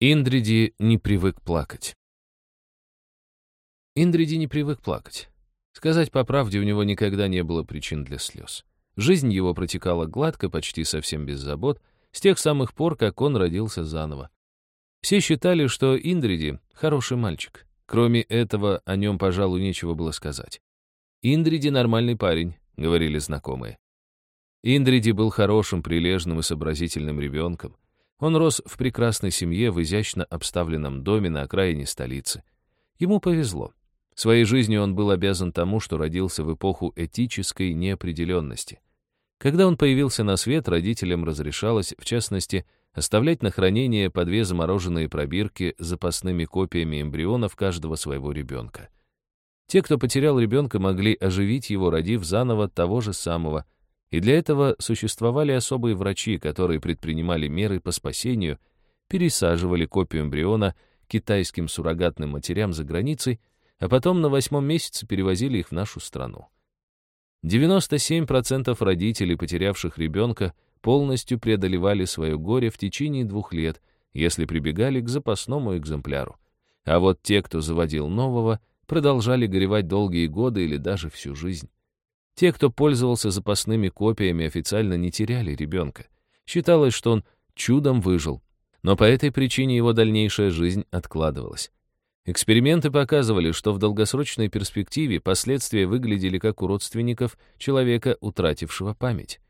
Индриди не привык плакать. Индриди не привык плакать. Сказать по правде, у него никогда не было причин для слез. Жизнь его протекала гладко, почти совсем без забот, с тех самых пор, как он родился заново. Все считали, что Индриди — хороший мальчик. Кроме этого, о нем, пожалуй, нечего было сказать. «Индриди — нормальный парень», — говорили знакомые. Индриди был хорошим, прилежным и сообразительным ребенком. Он рос в прекрасной семье в изящно обставленном доме на окраине столицы. Ему повезло. Своей жизнью он был обязан тому, что родился в эпоху этической неопределенности. Когда он появился на свет, родителям разрешалось, в частности, оставлять на хранение по две замороженные пробирки с запасными копиями эмбрионов каждого своего ребенка. Те, кто потерял ребенка, могли оживить его, родив заново того же самого – и для этого существовали особые врачи, которые предпринимали меры по спасению, пересаживали копию эмбриона китайским суррогатным матерям за границей, а потом на восьмом месяце перевозили их в нашу страну. 97% родителей, потерявших ребенка, полностью преодолевали свое горе в течение двух лет, если прибегали к запасному экземпляру. А вот те, кто заводил нового, продолжали горевать долгие годы или даже всю жизнь. Те, кто пользовался запасными копиями, официально не теряли ребенка. Считалось, что он чудом выжил. Но по этой причине его дальнейшая жизнь откладывалась. Эксперименты показывали, что в долгосрочной перспективе последствия выглядели как у родственников человека, утратившего память.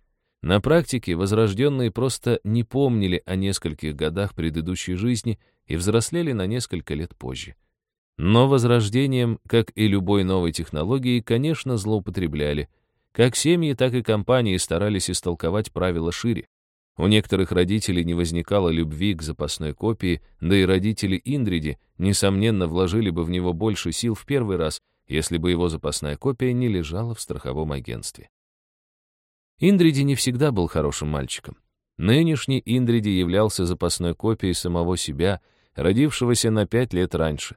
На практике возрожденные просто не помнили о нескольких годах предыдущей жизни и взрослели на несколько лет позже. Но возрождением, как и любой новой технологией, конечно, злоупотребляли, как семьи, так и компании старались истолковать правила шире. У некоторых родителей не возникало любви к запасной копии, да и родители Индриди, несомненно, вложили бы в него больше сил в первый раз, если бы его запасная копия не лежала в страховом агентстве. Индриди не всегда был хорошим мальчиком. Нынешний Индриди являлся запасной копией самого себя, родившегося на пять лет раньше.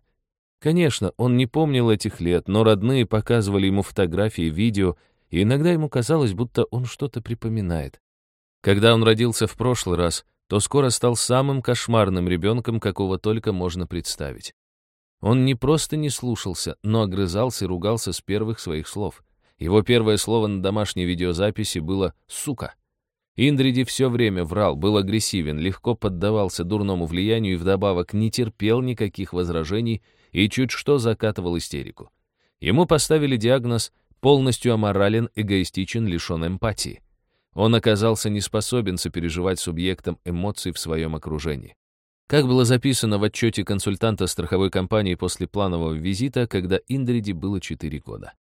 Конечно, он не помнил этих лет, но родные показывали ему фотографии, видео и иногда ему казалось, будто он что-то припоминает. Когда он родился в прошлый раз, то скоро стал самым кошмарным ребенком, какого только можно представить. Он не просто не слушался, но огрызался и ругался с первых своих слов. Его первое слово на домашней видеозаписи было «сука». Индриди все время врал, был агрессивен, легко поддавался дурному влиянию и вдобавок не терпел никаких возражений и чуть что закатывал истерику. Ему поставили диагноз полностью аморален, эгоистичен, лишен эмпатии. Он оказался не способен сопереживать субъектам эмоций в своем окружении. Как было записано в отчете консультанта страховой компании после планового визита, когда Индриди было 4 года.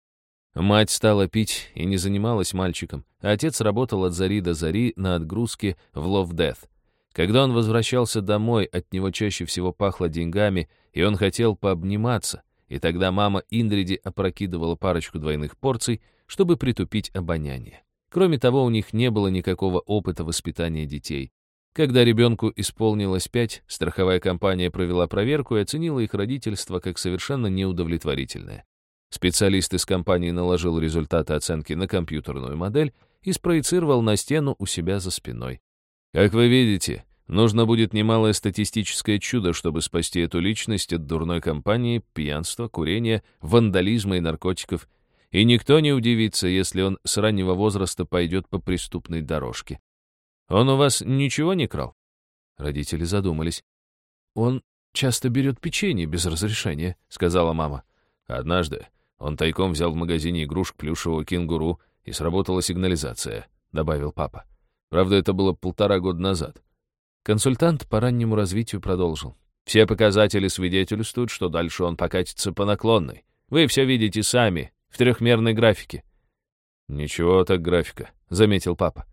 Мать стала пить и не занималась мальчиком, а отец работал от зари до зари на отгрузке в Лов-Дeth. Когда он возвращался домой, от него чаще всего пахло деньгами, и он хотел пообниматься, и тогда мама Индриди опрокидывала парочку двойных порций, чтобы притупить обоняние. Кроме того, у них не было никакого опыта воспитания детей. Когда ребенку исполнилось пять, страховая компания провела проверку и оценила их родительство как совершенно неудовлетворительное. Специалист из компании наложил результаты оценки на компьютерную модель и спроецировал на стену у себя за спиной. Как вы видите, Нужно будет немалое статистическое чудо, чтобы спасти эту личность от дурной компании, пьянства, курения, вандализма и наркотиков. И никто не удивится, если он с раннего возраста пойдет по преступной дорожке. Он у вас ничего не крал? Родители задумались. Он часто берет печенье без разрешения, сказала мама. Однажды он тайком взял в магазине игрушек плюшевого кенгуру, и сработала сигнализация, добавил папа. Правда, это было полтора года назад. Консультант по раннему развитию продолжил. Все показатели свидетельствуют, что дальше он покатится по наклонной. Вы все видите сами, в трехмерной графике. «Ничего так графика», — заметил папа.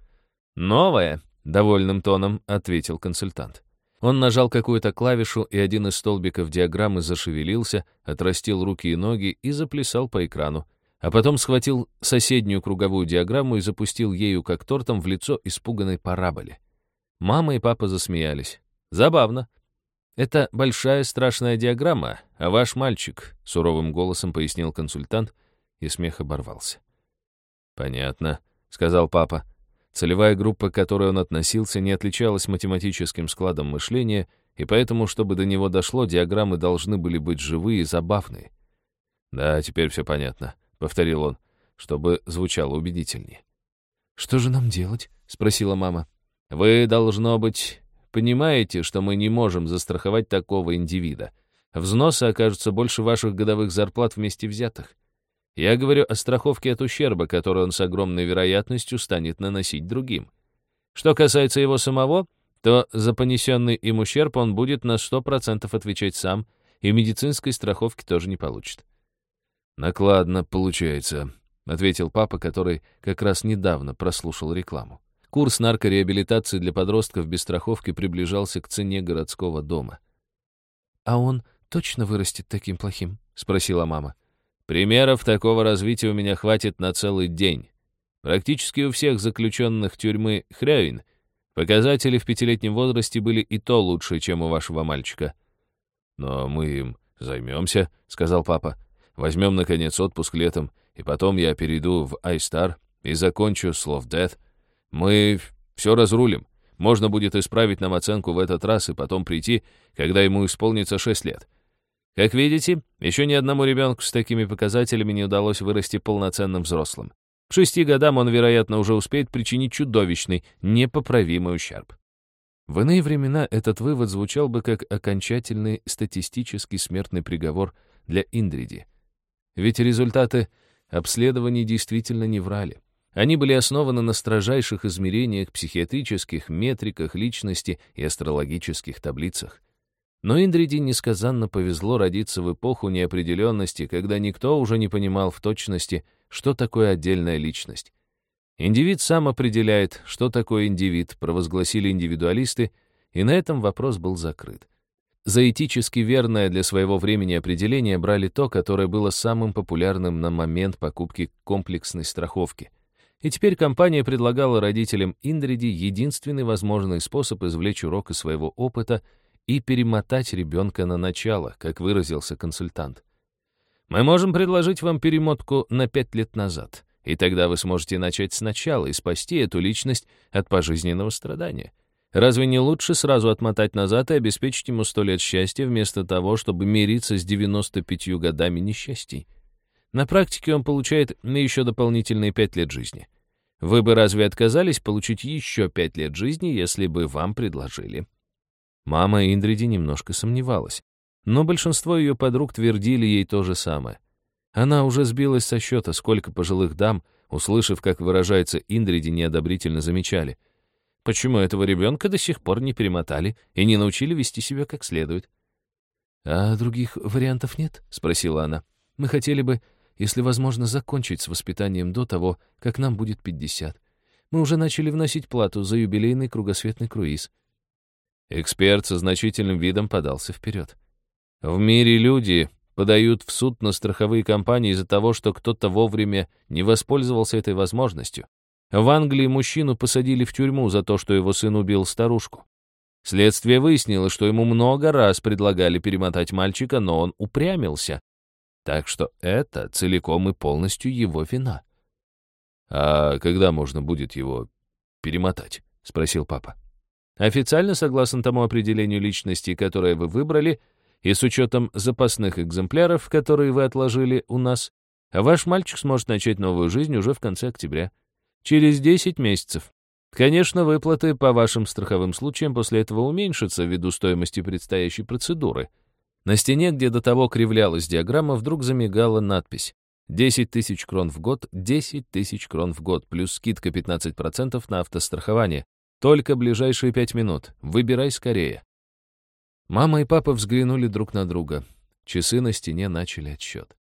«Новая», — довольным тоном ответил консультант. Он нажал какую-то клавишу, и один из столбиков диаграммы зашевелился, отрастил руки и ноги и заплясал по экрану, а потом схватил соседнюю круговую диаграмму и запустил ею как тортом в лицо испуганной параболе. Мама и папа засмеялись. Забавно. Это большая страшная диаграмма, а ваш мальчик, суровым голосом пояснил консультант, и смех оборвался. Понятно, сказал папа. Целевая группа, к которой он относился, не отличалась математическим складом мышления и поэтому, чтобы до него дошло, диаграммы должны были быть живые и забавные. «Да, теперь все понятно», — повторил он, чтобы звучало убедительнее. «Что же нам делать?» — спросила мама. «Вы, должно быть, понимаете, что мы не можем застраховать такого индивида. Взносы окажутся больше ваших годовых зарплат вместе взятых. Я говорю о страховке от ущерба, который он с огромной вероятностью станет наносить другим. Что касается его самого, то за понесенный им ущерб он будет на 100% отвечать сам, и медицинской страховки тоже не получит. «Накладно получается», — ответил папа, который как раз недавно прослушал рекламу. Курс наркореабилитации для подростков без страховки приближался к цене городского дома. «А он точно вырастет таким плохим?» — спросила мама. «Примеров такого развития у меня хватит на целый день. Практически у всех заключенных тюрьмы Хряин Показатели в пятилетнем возрасте были и то лучше, чем у вашего мальчика. «Но мы им займемся», — сказал папа. «Возьмем, наконец, отпуск летом, и потом я перейду в iStar и закончу слов Death. Мы все разрулим. Можно будет исправить нам оценку в этот раз и потом прийти, когда ему исполнится шесть лет. Как видите, еще ни одному ребенку с такими показателями не удалось вырасти полноценным взрослым. К шести годам он, вероятно, уже успеет причинить чудовищный, непоправимый ущерб. В иные времена этот вывод звучал бы как окончательный статистический смертный приговор для Индриди. Ведь результаты обследований действительно не врали. Они были основаны на строжайших измерениях, психиатрических метриках личности и астрологических таблицах. Но Индриди несказанно повезло родиться в эпоху неопределенности, когда никто уже не понимал в точности, что такое отдельная личность. Индивид сам определяет, что такое индивид, провозгласили индивидуалисты, и на этом вопрос был закрыт. За этически верное для своего времени определение брали то, которое было самым популярным на момент покупки комплексной страховки. И теперь компания предлагала родителям Индриди единственный возможный способ извлечь урок из своего опыта и перемотать ребенка на начало, как выразился консультант. Мы можем предложить вам перемотку на пять лет назад, и тогда вы сможете начать сначала и спасти эту личность от пожизненного страдания. Разве не лучше сразу отмотать назад и обеспечить ему сто лет счастья, вместо того, чтобы мириться с 95 годами несчастий? На практике он получает еще дополнительные пять лет жизни. Вы бы разве отказались получить еще пять лет жизни, если бы вам предложили? Мама Индриди немножко сомневалась. Но большинство ее подруг твердили ей то же самое. Она уже сбилась со счета, сколько пожилых дам, услышав, как выражается Индриди, неодобрительно замечали. Почему этого ребенка до сих пор не перемотали и не научили вести себя как следует? «А других вариантов нет?» — спросила она. «Мы хотели бы, если возможно, закончить с воспитанием до того, как нам будет пятьдесят. Мы уже начали вносить плату за юбилейный кругосветный круиз». Эксперт со значительным видом подался вперед. В мире люди подают в суд на страховые компании из-за того, что кто-то вовремя не воспользовался этой возможностью. В Англии мужчину посадили в тюрьму за то, что его сын убил старушку. Следствие выяснило, что ему много раз предлагали перемотать мальчика, но он упрямился. Так что это целиком и полностью его вина. «А когда можно будет его перемотать?» — спросил папа. Официально, согласно тому определению личности, которое вы выбрали, и с учетом запасных экземпляров, которые вы отложили у нас, ваш мальчик сможет начать новую жизнь уже в конце октября. Через 10 месяцев. Конечно, выплаты по вашим страховым случаям после этого уменьшатся ввиду стоимости предстоящей процедуры. На стене, где до того кривлялась диаграмма, вдруг замигала надпись. 10 тысяч крон в год, 10 тысяч крон в год, плюс скидка 15% на автострахование. Только ближайшие 5 минут. Выбирай скорее. Мама и папа взглянули друг на друга. Часы на стене начали отсчет.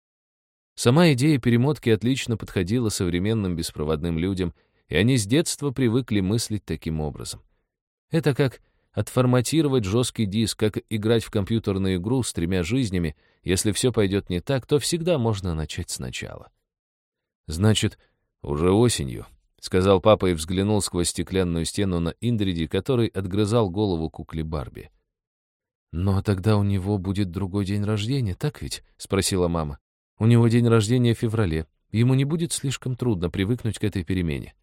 Сама идея перемотки отлично подходила современным беспроводным людям, и они с детства привыкли мыслить таким образом. Это как отформатировать жесткий диск, как играть в компьютерную игру с тремя жизнями. Если все пойдет не так, то всегда можно начать сначала. «Значит, уже осенью», — сказал папа и взглянул сквозь стеклянную стену на Индриди, который отгрызал голову кукле Барби. «Но тогда у него будет другой день рождения, так ведь?» — спросила мама. «У него день рождения в феврале. Ему не будет слишком трудно привыкнуть к этой перемене».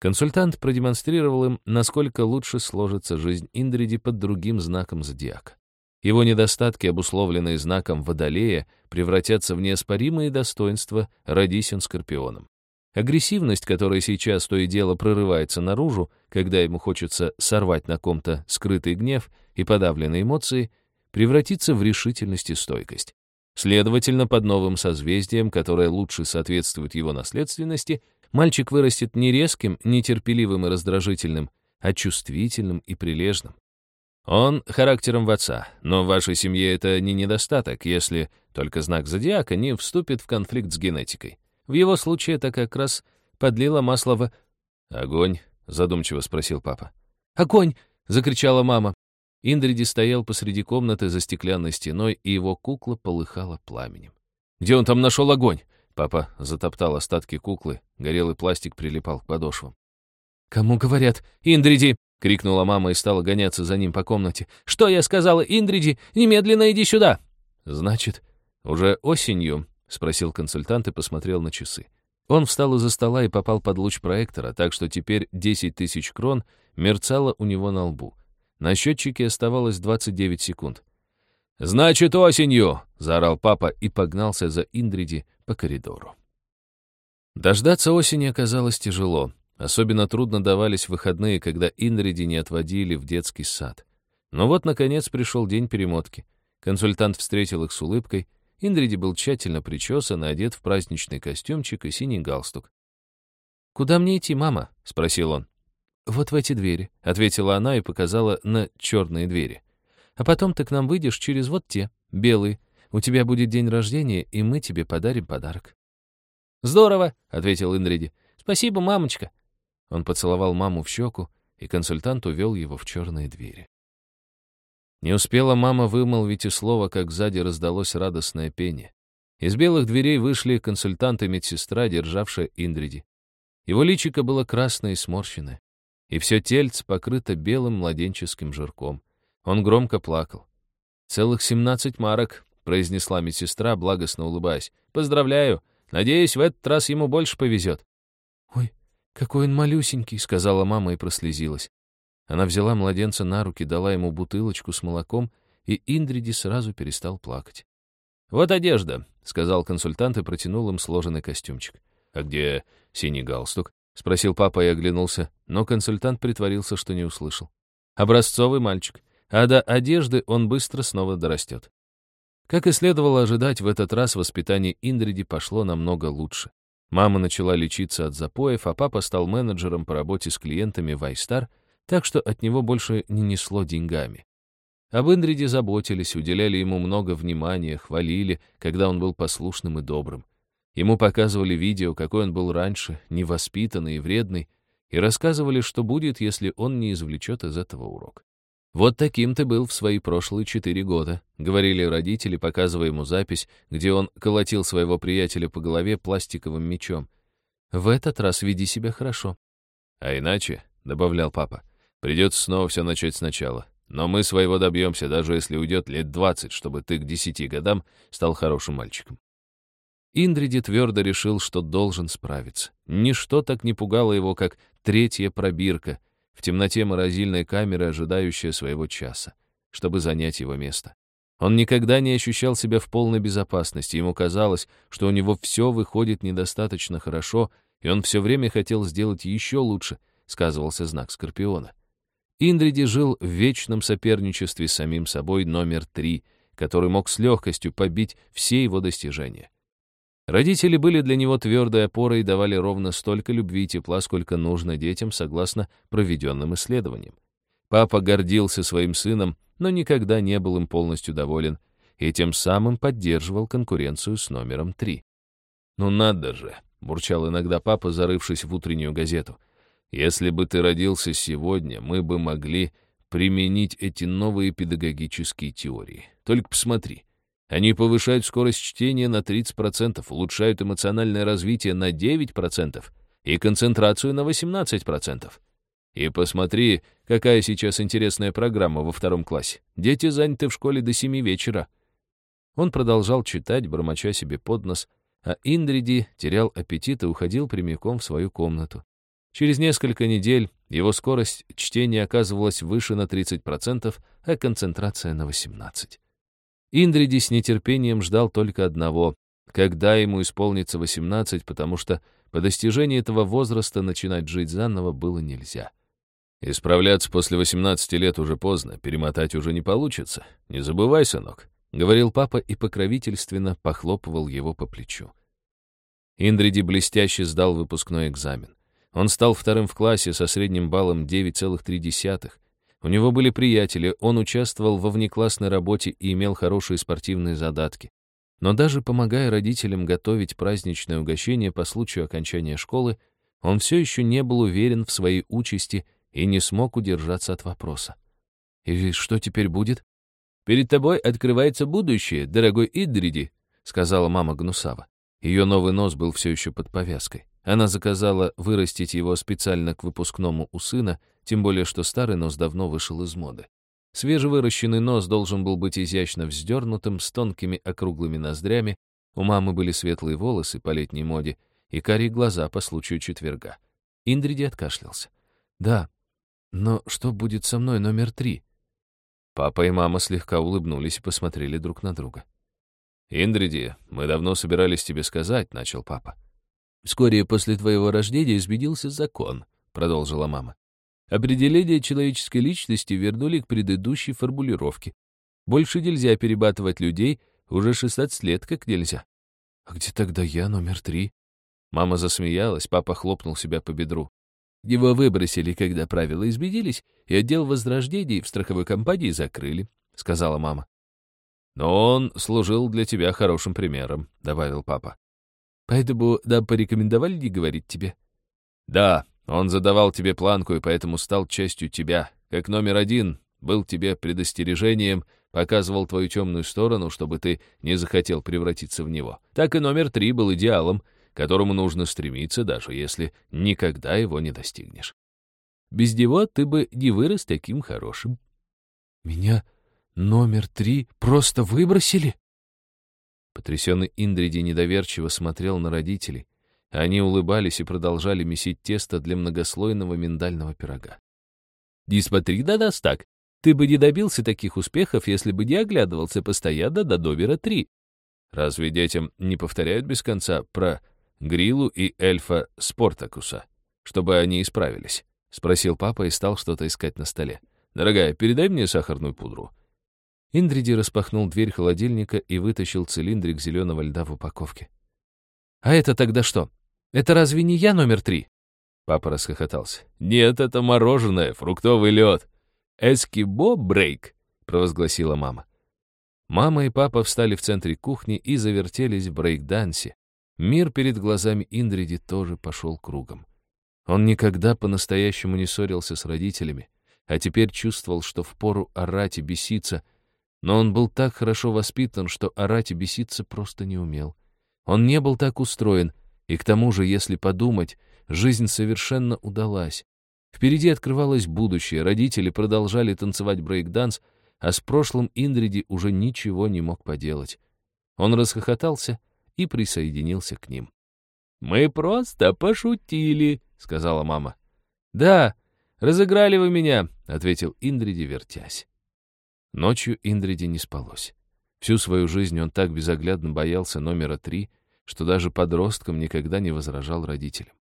Консультант продемонстрировал им, насколько лучше сложится жизнь Индриди под другим знаком зодиака. Его недостатки, обусловленные знаком Водолея, превратятся в неоспоримые достоинства, родись он скорпионом. Агрессивность, которая сейчас то и дело прорывается наружу, когда ему хочется сорвать на ком-то скрытый гнев и подавленные эмоции, превратится в решительность и стойкость. Следовательно, под новым созвездием, которое лучше соответствует его наследственности, мальчик вырастет не резким, нетерпеливым и раздражительным, а чувствительным и прилежным. Он характером в отца, но в вашей семье это не недостаток, если только знак зодиака не вступит в конфликт с генетикой. В его случае это как раз подлило масло в... «Огонь?» — задумчиво спросил папа. «Огонь!» — закричала мама. Индриди стоял посреди комнаты за стеклянной стеной, и его кукла полыхала пламенем. «Где он там нашел огонь?» Папа затоптал остатки куклы, горелый пластик прилипал к подошвам. «Кому говорят? Индриди!» — крикнула мама и стала гоняться за ним по комнате. «Что я сказала, Индриди? Немедленно иди сюда!» «Значит, уже осенью?» — спросил консультант и посмотрел на часы. Он встал из-за стола и попал под луч проектора, так что теперь 10 тысяч крон мерцало у него на лбу. На счетчике оставалось 29 секунд. «Значит, осенью!» — заорал папа и погнался за Индриди по коридору. Дождаться осени оказалось тяжело. Особенно трудно давались выходные, когда Индриди не отводили в детский сад. Но вот, наконец, пришел день перемотки. Консультант встретил их с улыбкой. Индриди был тщательно причесан и одет в праздничный костюмчик и синий галстук. «Куда мне идти, мама?» — спросил он. «Вот в эти двери», — ответила она и показала на черные двери. «А потом ты к нам выйдешь через вот те, белые. У тебя будет день рождения, и мы тебе подарим подарок». «Здорово», — ответил Индриди. «Спасибо, мамочка». Он поцеловал маму в щеку, и консультант увел его в черные двери. Не успела мама вымолвить и слова, как сзади раздалось радостное пение. Из белых дверей вышли консультант и медсестра, державшая Индриди. Его личико было красное и сморщенное, и все тельце покрыто белым младенческим жирком. Он громко плакал. «Целых семнадцать марок», — произнесла медсестра, благостно улыбаясь. «Поздравляю! Надеюсь, в этот раз ему больше повезет». «Ой, «Какой он малюсенький», — сказала мама и прослезилась. Она взяла младенца на руки, дала ему бутылочку с молоком, и Индриди сразу перестал плакать. «Вот одежда», — сказал консультант и протянул им сложенный костюмчик. «А где синий галстук?» — спросил папа и оглянулся, но консультант притворился, что не услышал. «Образцовый мальчик, а до одежды он быстро снова дорастет». Как и следовало ожидать, в этот раз воспитание Индриди пошло намного лучше. Мама начала лечиться от запоев, а папа стал менеджером по работе с клиентами в iStar, так что от него больше не несло деньгами. Об Индриде заботились, уделяли ему много внимания, хвалили, когда он был послушным и добрым. Ему показывали видео, какой он был раньше, невоспитанный и вредный, и рассказывали, что будет, если он не извлечет из этого урок. «Вот таким ты был в свои прошлые четыре года», — говорили родители, показывая ему запись, где он колотил своего приятеля по голове пластиковым мечом. «В этот раз веди себя хорошо». «А иначе», — добавлял папа, — «придется снова все начать сначала. Но мы своего добьемся, даже если уйдет лет двадцать, чтобы ты к десяти годам стал хорошим мальчиком». Индриди твердо решил, что должен справиться. Ничто так не пугало его, как третья пробирка — в темноте морозильной камеры, ожидающая своего часа, чтобы занять его место. Он никогда не ощущал себя в полной безопасности, ему казалось, что у него все выходит недостаточно хорошо, и он все время хотел сделать еще лучше, сказывался знак Скорпиона. Индриди жил в вечном соперничестве с самим собой номер три, который мог с легкостью побить все его достижения. Родители были для него твердой опорой и давали ровно столько любви и тепла, сколько нужно детям, согласно проведенным исследованиям. Папа гордился своим сыном, но никогда не был им полностью доволен и тем самым поддерживал конкуренцию с номером три. «Ну надо же!» — бурчал иногда папа, зарывшись в утреннюю газету. «Если бы ты родился сегодня, мы бы могли применить эти новые педагогические теории. Только посмотри, они повышают скорость чтения на 30%, улучшают эмоциональное развитие на 9% и концентрацию на 18%. И посмотри, какая сейчас интересная программа во втором классе. Дети заняты в школе до 7 вечера. Он продолжал читать, бормоча себе под нос, а Индриди терял аппетит и уходил прямиком в свою комнату. Через несколько недель его скорость чтения оказывалась выше на 30%, а концентрация на 18%. Индриди с нетерпением ждал только одного, когда ему исполнится 18, потому что по достижении этого возраста начинать жить заново было нельзя. «Исправляться после 18 лет уже поздно, перемотать уже не получится. Не забывай, сынок», — говорил папа и покровительственно похлопывал его по плечу. Индриди блестяще сдал выпускной экзамен. Он стал вторым в классе со средним баллом 9,3. У него были приятели, он участвовал во внеклассной работе и имел хорошие спортивные задатки. Но даже помогая родителям готовить праздничное угощение по случаю окончания школы, он все еще не был уверен в своей участи и не смог удержаться от вопроса. «И что теперь будет?» «Перед тобой открывается будущее, дорогой Идриди», — сказала мама Гнусава. Ее новый нос был все еще под повязкой. Она заказала вырастить его специально к выпускному у сына, тем более что старый нос давно вышел из моды. Свежевыращенный нос должен был быть изящно вздернутым, с тонкими округлыми ноздрями, у мамы были светлые волосы по летней моде и карие глаза по случаю четверга. Индриди откашлялся. «Да, но что будет со мной номер три?» Папа и мама слегка улыбнулись и посмотрели друг на друга. «Индриди, мы давно собирались тебе сказать», — начал папа. «Вскоре после твоего рождения изменился закон», — продолжила мама. Определение человеческой личности вернули к предыдущей формулировке. Больше нельзя перебатывать людей, уже 16 лет как нельзя. А где тогда я, номер три? Мама засмеялась, папа хлопнул себя по бедру. Его выбросили, когда правила изменились, и отдел возрождений в страховой компании закрыли, сказала мама. Но он служил для тебя хорошим примером, добавил папа. Поэтому нам порекомендовали не говорить тебе. Да, он задавал тебе планку и поэтому стал частью тебя. Как номер один был тебе предостережением, показывал твою темную сторону, чтобы ты не захотел превратиться в него. Так и номер три был идеалом, к которому нужно стремиться, даже если никогда его не достигнешь. Без него ты бы не вырос таким хорошим. Меня номер три просто выбросили? Потрясенный Индриди недоверчиво смотрел на родителей, они улыбались и продолжали месить тесто для многослойного миндального пирога. «Не смотри на нас так. Ты бы не добился таких успехов, если бы не оглядывался постоянно до Довера-3. Разве детям не повторяют без конца про Грилу и эльфа Спортакуса, чтобы они исправились?» — спросил папа и стал что-то искать на столе. «Дорогая, передай мне сахарную пудру». Индриди распахнул дверь холодильника и вытащил цилиндрик зеленого льда в упаковке. «А это тогда что?» Это разве не я номер три?» Папа расхохотался. «Нет, это мороженое, фруктовый лед. Эскибо брейк», — провозгласила мама. Мама и папа встали в центре кухни и завертелись в брейк-дансе. Мир перед глазами Индриди тоже пошел кругом. Он никогда по-настоящему не ссорился с родителями, а теперь чувствовал, что впору орать и беситься, но он был так хорошо воспитан, что орать и беситься просто не умел. Он не был так устроен, и к тому же, если подумать, жизнь совершенно удалась. Впереди открывалось будущее, родители продолжали танцевать брейк-данс, а с прошлым Индриди уже ничего не мог поделать. Он расхохотался и присоединился к ним. «Мы просто пошутили», — сказала мама. «Да, разыграли вы меня», — ответил Индриди, вертясь. Ночью Индриди не спалось. Всю свою жизнь он так безоглядно боялся номера три, что даже подростком никогда не возражал родителям.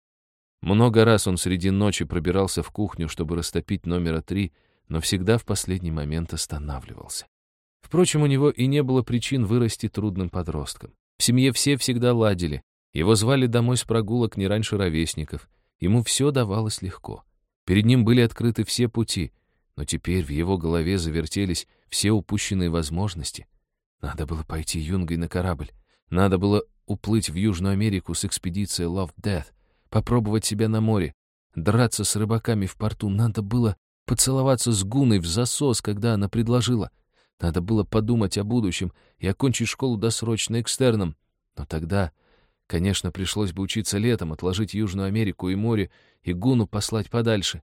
Много раз он среди ночи пробирался в кухню, чтобы растопить номера три, но всегда в последний момент останавливался. Впрочем, у него и не было причин вырасти трудным подростком. В семье все всегда ладили. Его звали домой с прогулок не раньше ровесников. Ему все давалось легко. Перед ним были открыты все пути, но теперь в его голове завертелись все упущенные возможности. Надо было пойти юнгой на корабль. Надо было уплыть в Южную Америку с экспедицией Love Death, попробовать себя на море, драться с рыбаками в порту. Надо было поцеловаться с Гуной в засос, когда она предложила. Надо было подумать о будущем и окончить школу досрочно экстерном. Но тогда, конечно, пришлось бы учиться летом, отложить Южную Америку и море, и Гуну послать подальше.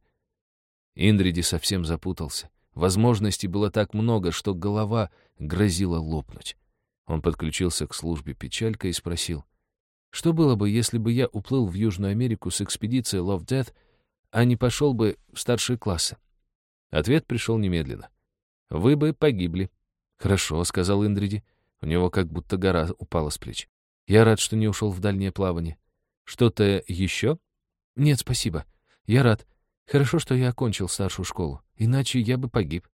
Индриди совсем запутался. Возможностей было так много, что голова грозила лопнуть. Он подключился к службе печалька и спросил, что было бы, если бы я уплыл в Южную Америку с экспедицией Love Death, а не пошел бы в старшие классы?» Ответ пришел немедленно. «Вы бы погибли». «Хорошо», — сказал Индриди. У него как будто гора упала с плеч. «Я рад, что не ушел в дальнее плавание. Что-то еще?» «Нет, спасибо. Я рад. Хорошо, что я окончил старшую школу. Иначе я бы погиб».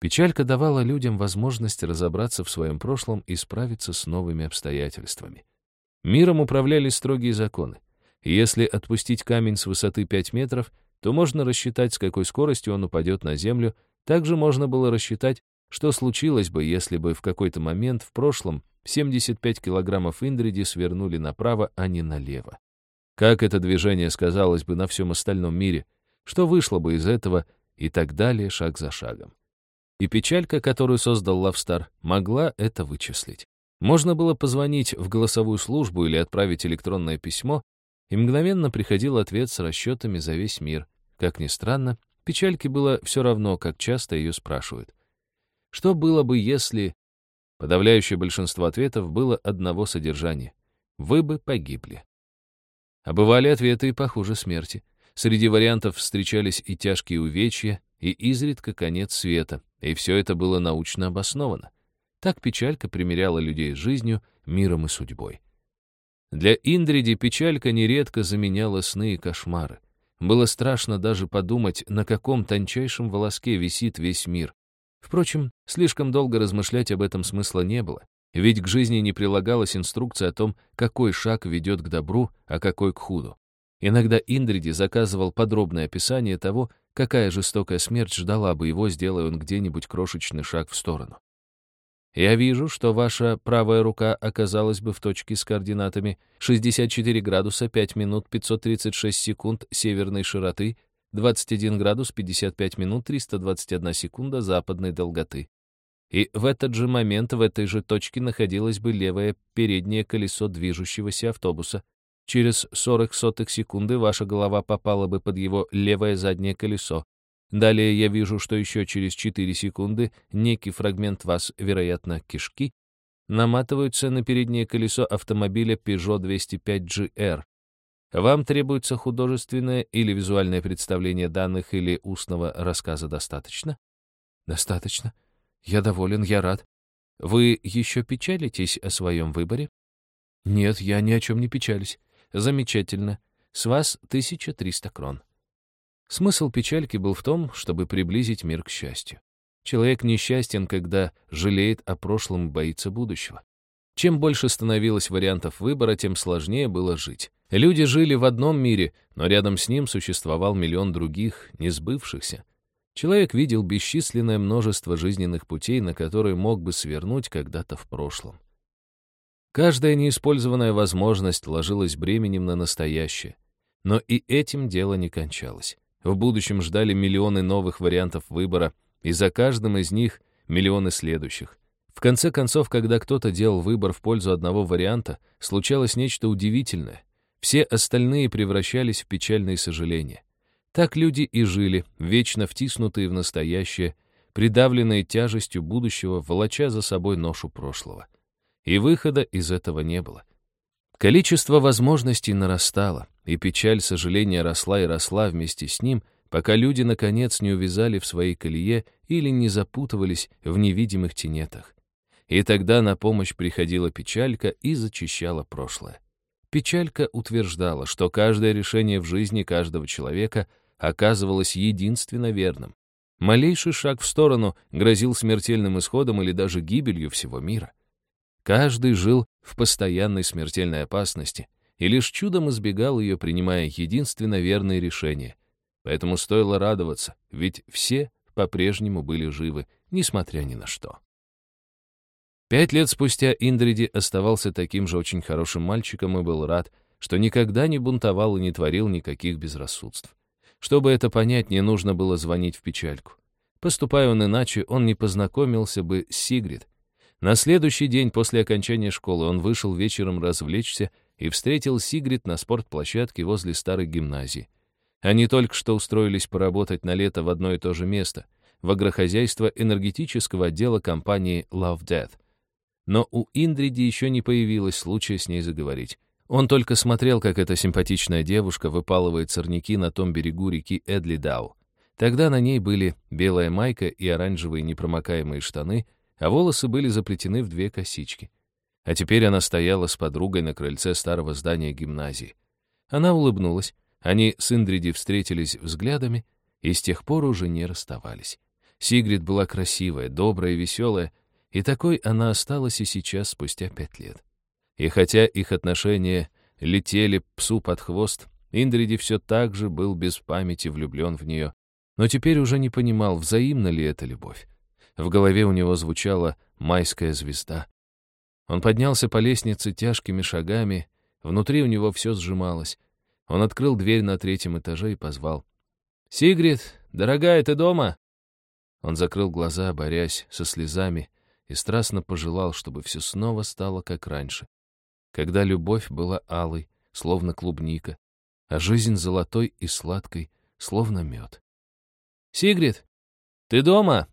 Печалька давала людям возможность разобраться в своем прошлом и справиться с новыми обстоятельствами. Миром управляли строгие законы. Если отпустить камень с высоты 5 метров, то можно рассчитать, с какой скоростью он упадет на землю. Также можно было рассчитать, что случилось бы, если бы в какой-то момент в прошлом 75 килограммов индриди свернули направо, а не налево. Как это движение сказалось бы на всем остальном мире, что вышло бы из этого и так далее шаг за шагом. И печалька, которую создал Лавстар, могла это вычислить. Можно было позвонить в голосовую службу или отправить электронное письмо, и мгновенно приходил ответ с расчетами за весь мир. Как ни странно, печальке было все равно, как часто ее спрашивают. Что было бы, если... Подавляющее большинство ответов было одного содержания. Вы бы погибли. А бывали ответы и похуже смерти. Среди вариантов встречались и тяжкие увечья, и изредка конец света, и все это было научно обосновано. Так печалька примеряла людей с жизнью, миром и судьбой. Для Индриди печалька нередко заменяла сны и кошмары. Было страшно даже подумать, на каком тончайшем волоске висит весь мир. Впрочем, слишком долго размышлять об этом смысла не было, ведь к жизни не прилагалась инструкция о том, какой шаг ведет к добру, а какой к худу. Иногда Индриди заказывал подробное описание того, какая жестокая смерть ждала бы его, сделая он где-нибудь крошечный шаг в сторону. Я вижу, что ваша правая рука оказалась бы в точке с координатами 64 градуса 5 минут 536 секунд северной широты, 21 градус 55 минут 321 секунда западной долготы. И в этот же момент в этой же точке находилось бы левое переднее колесо движущегося автобуса, Через 40 сотых секунды ваша голова попала бы под его левое заднее колесо. Далее я вижу, что еще через 4 секунды некий фрагмент вас, вероятно, кишки, наматываются на переднее колесо автомобиля Peugeot 205GR. Вам требуется художественное или визуальное представление данных или устного рассказа достаточно? Достаточно. Я доволен, я рад. Вы еще печалитесь о своем выборе? Нет, я ни о чем не печалюсь. Замечательно. С вас 1300 крон. Смысл печальки был в том, чтобы приблизить мир к счастью. Человек несчастен, когда жалеет о прошлом и боится будущего. Чем больше становилось вариантов выбора, тем сложнее было жить. Люди жили в одном мире, но рядом с ним существовал миллион других, не сбывшихся. Человек видел бесчисленное множество жизненных путей, на которые мог бы свернуть когда-то в прошлом. Каждая неиспользованная возможность ложилась бременем на настоящее. Но и этим дело не кончалось. В будущем ждали миллионы новых вариантов выбора, и за каждым из них миллионы следующих. В конце концов, когда кто-то делал выбор в пользу одного варианта, случалось нечто удивительное. Все остальные превращались в печальные сожаления. Так люди и жили, вечно втиснутые в настоящее, придавленные тяжестью будущего, волоча за собой ношу прошлого и выхода из этого не было. Количество возможностей нарастало, и печаль сожаления росла и росла вместе с ним, пока люди, наконец, не увязали в своей колее или не запутывались в невидимых тенетах. И тогда на помощь приходила печалька и зачищала прошлое. Печалька утверждала, что каждое решение в жизни каждого человека оказывалось единственно верным. Малейший шаг в сторону грозил смертельным исходом или даже гибелью всего мира. Каждый жил в постоянной смертельной опасности и лишь чудом избегал ее, принимая единственно верные решения. Поэтому стоило радоваться, ведь все по-прежнему были живы, несмотря ни на что. Пять лет спустя Индриди оставался таким же очень хорошим мальчиком и был рад, что никогда не бунтовал и не творил никаких безрассудств. Чтобы это понять, не нужно было звонить в печальку. Поступая он иначе, он не познакомился бы с Сигрид, на следующий день после окончания школы он вышел вечером развлечься и встретил Сигрид на спортплощадке возле старой гимназии. Они только что устроились поработать на лето в одно и то же место, в агрохозяйство энергетического отдела компании Love Death. Но у Индриди еще не появилось случая с ней заговорить. Он только смотрел, как эта симпатичная девушка выпалывает сорняки на том берегу реки Эдлидау. Тогда на ней были белая майка и оранжевые непромокаемые штаны, а волосы были заплетены в две косички. А теперь она стояла с подругой на крыльце старого здания гимназии. Она улыбнулась, они с Индриди встретились взглядами и с тех пор уже не расставались. Сигрид была красивая, добрая веселая, и такой она осталась и сейчас, спустя пять лет. И хотя их отношения летели псу под хвост, Индриди все так же был без памяти влюблен в нее, но теперь уже не понимал, взаимна ли эта любовь. В голове у него звучала майская звезда. Он поднялся по лестнице тяжкими шагами, внутри у него все сжималось. Он открыл дверь на третьем этаже и позвал. «Сигрид, дорогая, ты дома?» Он закрыл глаза, борясь со слезами, и страстно пожелал, чтобы все снова стало как раньше когда любовь была алой, словно клубника, а жизнь золотой и сладкой, словно мед. «Сигрид, ты дома?»